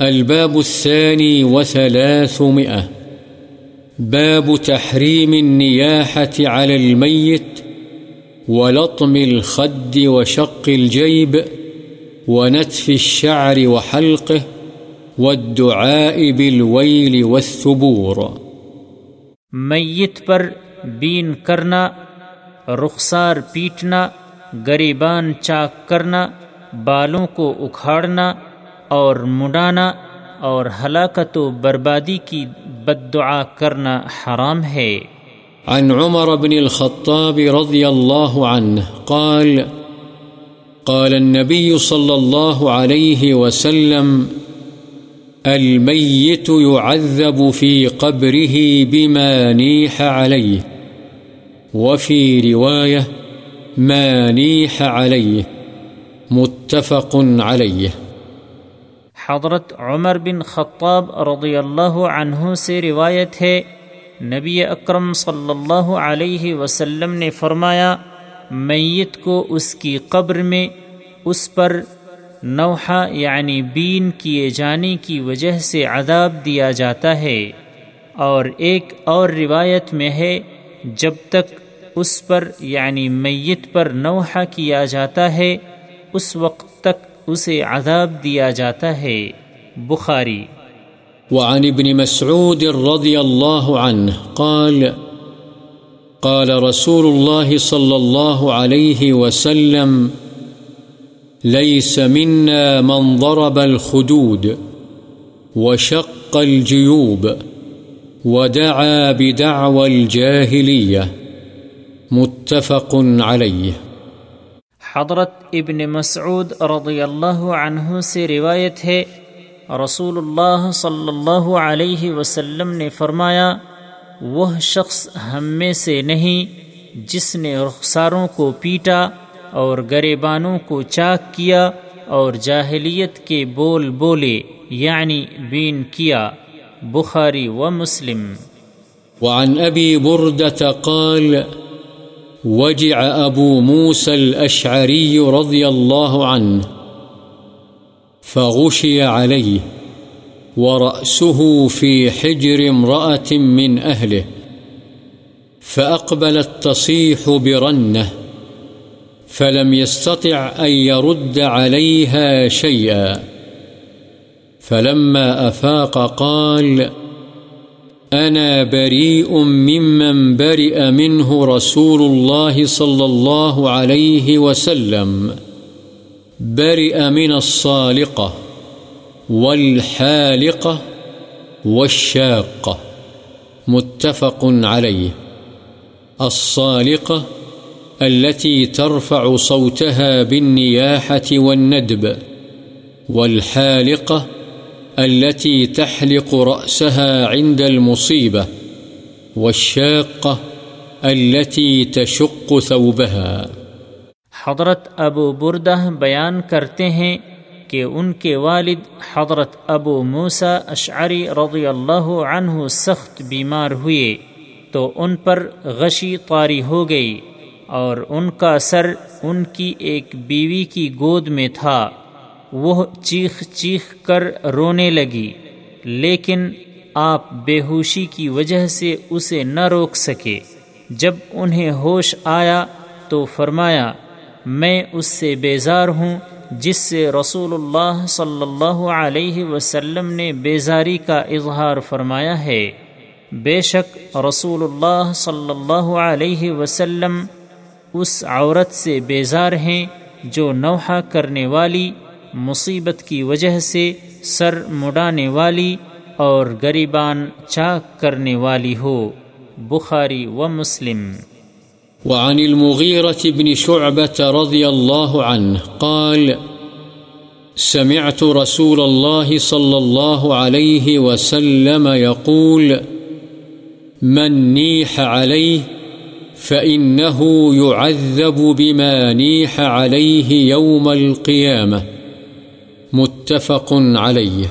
الباب الثاني وثلاثمئة باب تحريم النياحة على الميت ولطم الخد وشق الجيب ونتف الشعر وحلقه والدعاء بالويل والثبور. میت پر بین کرنا، رخسار پیٹنا، گریبان چاک کرنا، بالوں کو اکھاڑنا اور مڈانا اور ہلاکت و بربادی کی بد دعا کرنا حرام ہے۔ عن عمر بن الخطاب رضي الله عنه قال قال النبي صلى الله عليه وسلم الميت يعذب في قبره بما نيح عليه وفي رواية ما نيح عليه متفق عليه حضرت عمر بن خطاب رضی اللہ عنہ سے روایت ہے، نبی اکرم صلی اللہ علیہ وسلم نے فرمایا، میت کو اس کی قبر میں، اس پر نوحہ یعنی بین کیے جانے کی وجہ سے عذاب دیا جاتا ہے۔ اور ایک اور روایت میں ہے، جب تک اس پر یعنی میت پر نوحہ کیا جاتا ہے، اس وقت تک اسے عذاب دیا جاتا ہے۔ بخاری۔ وعن ابن مسعود رضي الله عنه قال قال رسول الله صلى الله عليه وسلم ليس منا من ضرب الخدود وشق الجيوب ودعا بدعوى الجاهلية متفق عليه حضرت ابن مسعود رضی اللہ عنہ سے روایت ہے رسول اللہ صلی اللہ علیہ وسلم نے فرمایا، وہ شخص ہم میں سے نہیں، جس نے رخساروں کو پیٹا اور گریبانوں کو چاک کیا اور جاہلیت کے بول بولے یعنی بین کیا۔ بخاری و مسلم۔ وعن أبي بردة قال وجع أبو موسى الأشعري رضي الله عنه فغشي عليه ورأسه في حجر امرأة من أهله فأقبلت تصيح برنه فلم يستطع أن يرد عليها شيئا فلما أفاق قال أنا بريء ممن برئ منه رسول الله صلى الله عليه وسلم. برئ من الصالقة والحالقة والشاقة. متفق عليه. الصالقة التي ترفع صوتها بالنياحة والندب. والحالقة التي تحلق رأسها عند المصيبة والشاقة التي تشق ثوبها. حضرت ابو بردہ بیان کرتے ہیں کہ ان کے والد حضرت ابو موسا اشعری رضی اللہ عنہ سخت بیمار ہوئے، تو ان پر غشی طاری ہو گئی اور ان کا سر ان کی ایک بیوی کی گود میں تھا۔ وہ چیخ چیخ کر رونے لگی، لیکن آپ بے ہوشی کی وجہ سے اسے نہ روک سکے۔ جب انہیں ہوش آیا تو فرمایا، میں اس سے بیزار ہوں جس سے رسول اللہ صلی اللہ علیہ وسلم نے بیزاری کا اظہار فرمایا ہے۔ بے شک رسول اللہ صلی اللہ علیہ وسلم اس عورت سے بیزار ہیں جو نوحہ کرنے والی مصیبت کی وجہ سے سر مڈانے والی اور گریبان چاک کرنے والی ہو۔ بخاری و مسلم۔ وعن المغيرة بن شعبة رضي الله عنه قال، سمعت رسول الله صلى الله عليه وسلم يقول من نيح عليه فإنه يعذب بما نيح عليه يوم القيامة متفق عليه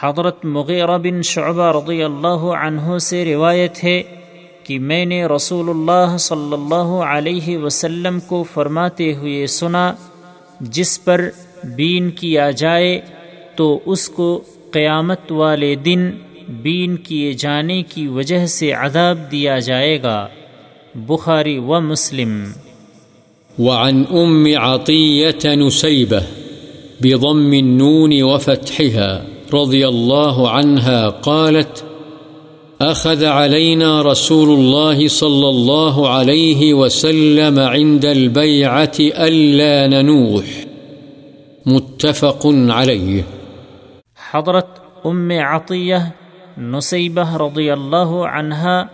حضرت مغیرہ بن شعبہ رضی اللہ عنہ سے روایت ہے کہ میں نے رسول اللہ صلی اللہ علیہ وسلم کو فرماتے ہوئے سنا جس پر بین کیا جائے تو اس کو قیامت والے دن بین کیے جانے کی وجہ سے عذاب دیا جائے گا۔ بخاری و مسلم۔ وعن أم عطية نسيبة بضم النون وفتحها رضي الله عنها قالت، أخذ علينا رسول الله صلى الله عليه وسلم عند البيعة ألا ننوح. متفق عليه. حضرت ام عطیہ نصیبہ رضی اللہ عنہا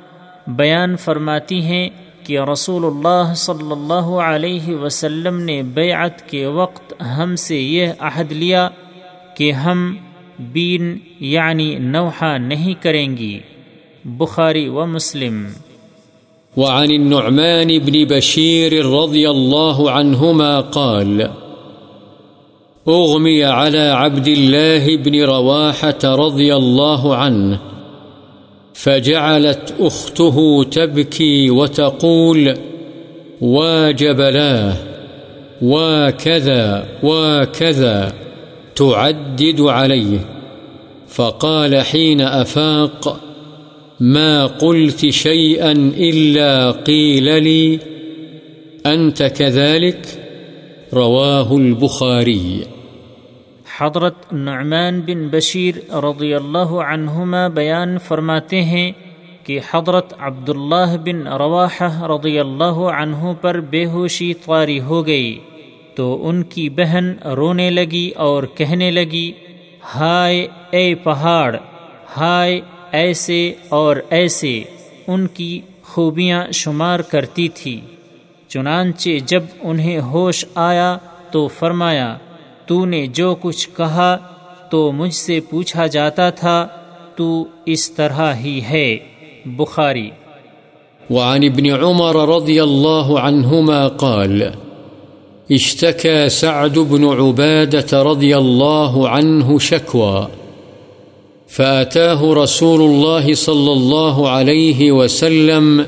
بیان فرماتی ہیں کہ رسول اللہ صلی اللہ علیہ وسلم نے بیعت کے وقت ہم سے یہ عہد لیا کہ ہم بین یعنی نوحہ نہیں کریں گی۔ بخاری و مسلم۔ وعن النعمان بن بشير رضي الله عنهما قال أغمي على عبد الله بن رواحة رضي الله عنه فجعلت أخته تبكي وتقول واجبلاه وكذا وكذا، تعدد عليه. فقال حين أفاق ما قلت شيئا إلا قيل لي، أنت كذلك؟ رواه البخاري. حضرت نعمان بن بشیر رضی اللہ عنہما بیان فرماتے ہیں کہ حضرت عبداللہ بن رواح رضی اللہ عنہ پر بے ہوشی طاری ہو گئی تو ان کی بہن رونے لگی اور کہنے لگی، ہائے اے پہاڑ، ہائے ایسے اور ایسے، ان کی خوبیاں شمار کرتی تھی۔ چنانچہ جب انہیں ہوش آیا تو فرمایا تو نے جو کچھ کہا تو مجھ سے پوچھا جاتا تھا، تو اس طرح ہی ہے۔ بخاری۔ وعن ابن عمر رضي الله عنهما قال اشتكى سعد بن عبادة رضي الله عنه شكوى فأتاه رسول الله صلى الله عليه وسلم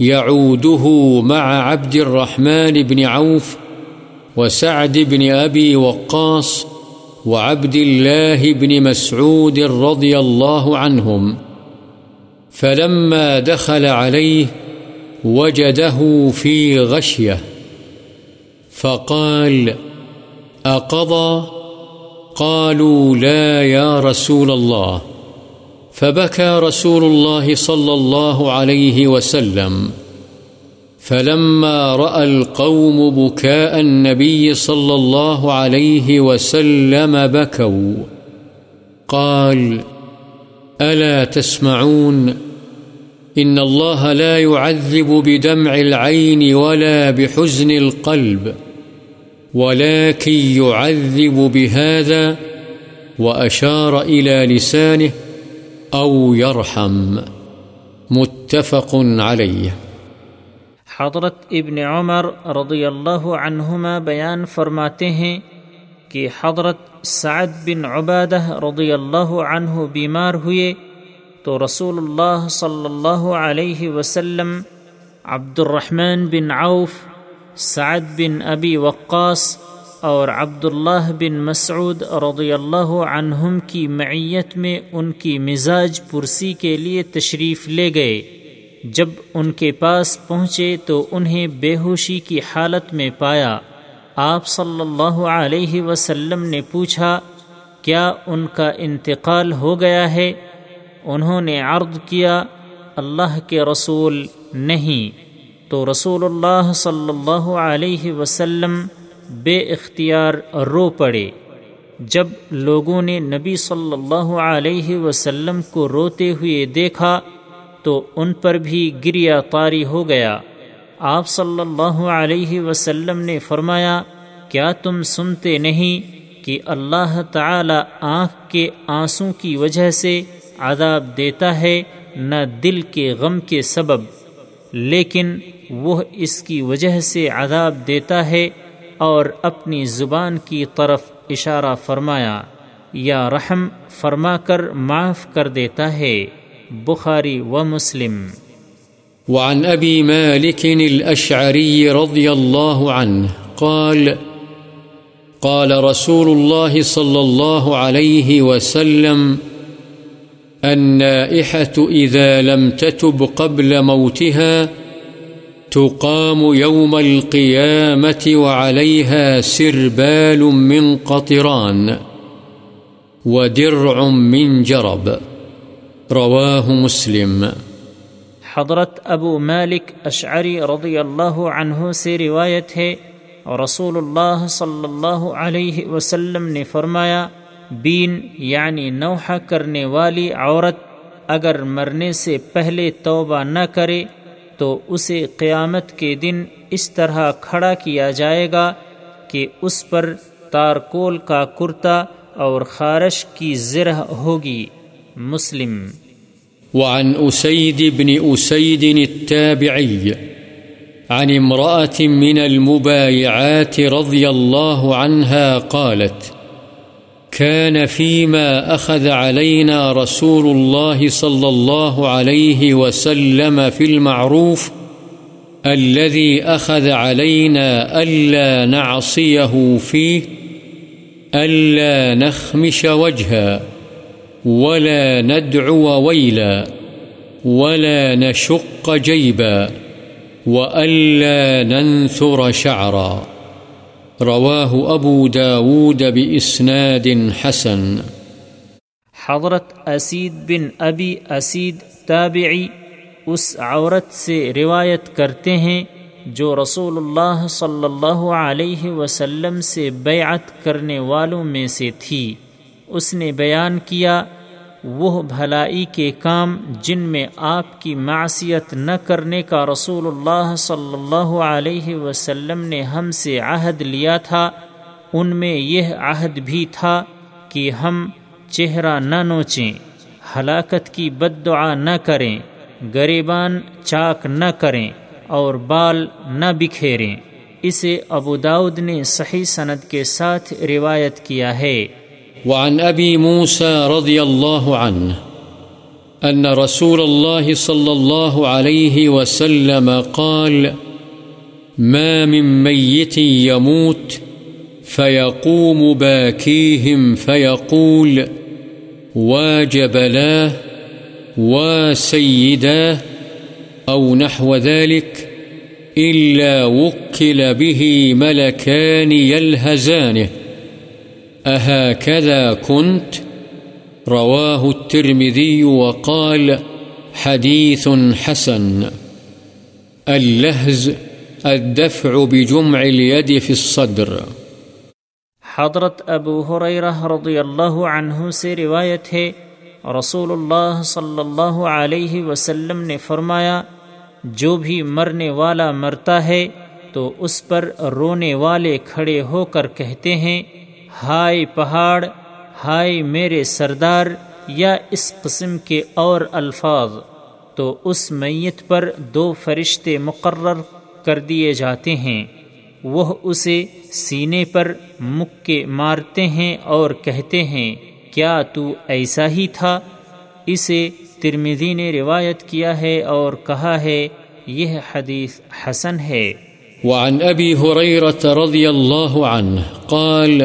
يعوده مع عبد الرحمن بن عوف وسعد بن أبي وقاص وعبد الله بن مسعود رضي الله عنهم، فلما دخل عليه وجده في غشية، فقال أقضى؟ قالوا لا يا رسول الله. فبكى رسول الله صلى الله عليه وسلم. فلما رأى القوم بكاء النبي صلى الله عليه وسلم بكوا، قال ألا تسمعون؟ إن الله لا يعذب بدمع العين ولا بحزن القلب، ولكن يعذب بهذا وأشار إلى لسانه أو يرحم. متفق عليه. حضرت ابن عمر رضی اللہ عنہما بیان فرماتے ہیں کہ حضرت سعد بن عبادہ رضی اللہ عنہ بیمار ہوئے تو رسول اللہ صلی اللہ علیہ وسلم عبد الرحمن بن عوف، سعد بن ابی وقاص اور عبداللہ بن مسعود رضی اللہ عنہم کی معیت میں ان کی مزاج پرسی کے لیے تشریف لے گئے۔ جب ان کے پاس پہنچے تو انہیں بے ہوشی کی حالت میں پایا۔ آپ صلی اللہ علیہ وسلم نے پوچھا، کیا ان کا انتقال ہو گیا ہے؟ انہوں نے عرض کیا، اللہ کے رسول نہیں۔ تو رسول اللہ صلی اللہ علیہ وسلم بے اختیار رو پڑے۔ جب لوگوں نے نبی صلی اللہ علیہ وسلم کو روتے ہوئے دیکھا تو ان پر بھی گریا طاری ہو گیا۔ آپ صلی اللہ علیہ وسلم نے فرمایا، کیا تم سنتے نہیں کہ اللہ تعالی آنکھ کے آنسوں کی وجہ سے عذاب دیتا ہے نہ دل کے غم کے سبب؟ لیکن وہ اس کی وجہ سے عذاب دیتا ہے اور اپنی زبان کی طرف اشارہ فرمایا، یا رحم، فرما کر معاف کر دیتا ہے۔ بخاري ومسلم وعن أبي مالك الأشعري رضي الله عنه قال قال رسول الله صلى الله عليه وسلم، النائحة إذا لم تتب قبل موتها تقام يوم القيامة وعليها سربال من قطران ودرع من جرب۔ رواه مسلم. حضرت ابو مالک اشعری رضی اللہ عنہ سے روایت ہے رسول اللہ صلی اللہ علیہ وسلم نے فرمایا، بین یعنی نوحہ کرنے والی عورت اگر مرنے سے پہلے توبہ نہ کرے تو اسے قیامت کے دن اس طرح کھڑا کیا جائے گا کہ اس پر تارکول کا کرتا اور خارش کی زرہ ہوگی۔ مسلم۔ وعن أسيد بن أسيد التابعي، عن امرأة من المبايعات رضي الله عنها قالت كان فيما أخذ علينا رسول الله صلى الله عليه وسلم في المعروف، الذي أخذ علينا ألا نعصيه فيه، ألا نخمش وجها ولا ندعو ويلا ولا نشق جيبا وألا ننثر شعرا. رواه أبو داود بإسناد حسن. حضرت اسید بن ابی اسید تابعی اس عورت سے روایت کرتے ہیں جو رسول اللہ صلی اللہ علیہ وسلم سے بیعت کرنے والوں میں سے تھی۔ اس نے بیان کیا، وہ بھلائی کے کام جن میں آپ کی معصیت نہ کرنے کا رسول اللہ صلی اللہ علیہ وسلم نے ہم سے عہد لیا تھا، ان میں یہ عہد بھی تھا کہ ہم چہرہ نہ نوچیں، ہلاکت کی بد دعا نہ کریں، گریبان چاک نہ کریں اور بال نہ بکھیریں۔ اسے ابو داود نے صحیح سند کے ساتھ روایت کیا ہے۔ وعن أبي موسى رضي الله عنه أن رسول الله صلى الله عليه وسلم قال، ما من ميت يموت فيقوم باكيهم فيقول واجبلاه وسيداه أو نحو ذلك، إلا وكل به ملكان يلهزانه. أهكذا كنت؟ رواه الترمذي وقال حديث حسن. اللهز، الدفع بجمع اليد في الصدر. حضرت ابو حریرہ رضی اللہ عنہ سے روایت ہے، رسول اللہ صلی اللہ علیہ وسلم نے فرمایا، جو بھی مرنے والا مرتا ہے، تو اس پر رونے والے کھڑے ہو کر کہتے ہیں ہائے پہاڑ، ہائے میرے سردار یا اس قسم کے اور الفاظ۔ تو اس میت پر دو فرشتے مقرر کر دیے جاتے ہیں۔ وہ اسے سینے پر مکے مارتے ہیں اور کہتے ہیں، کیا تو ایسا ہی تھا؟ اسے ترمیدی نے روایت کیا ہے اور کہا ہے، یہ حدیث حسن ہے۔ وعن رضی اللہ عنہ قال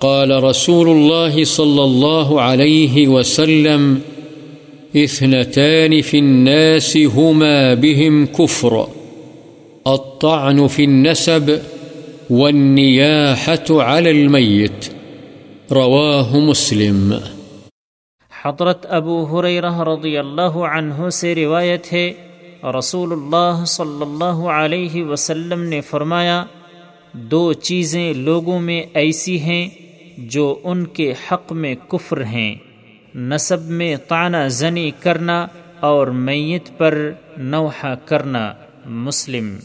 قال رسول الله صلى الله عليه وسلم، اثنتان في الناس هما بهم كفر، الطعن في النسب والنياحة على الميت. رواه مسلم. حضرت ابو حریرہ رضی اللہ عنہ سے روایت ہے، رسول اللہ صلی اللہ علیہ وسلم نے فرمایا، دو چیزیں لوگوں میں ایسی ہیں جو ان کے حق میں کفر ہیں۔ نصب میں تانہ زنی کرنا اور میت پر نوحہ کرنا۔ مسلم